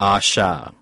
asha.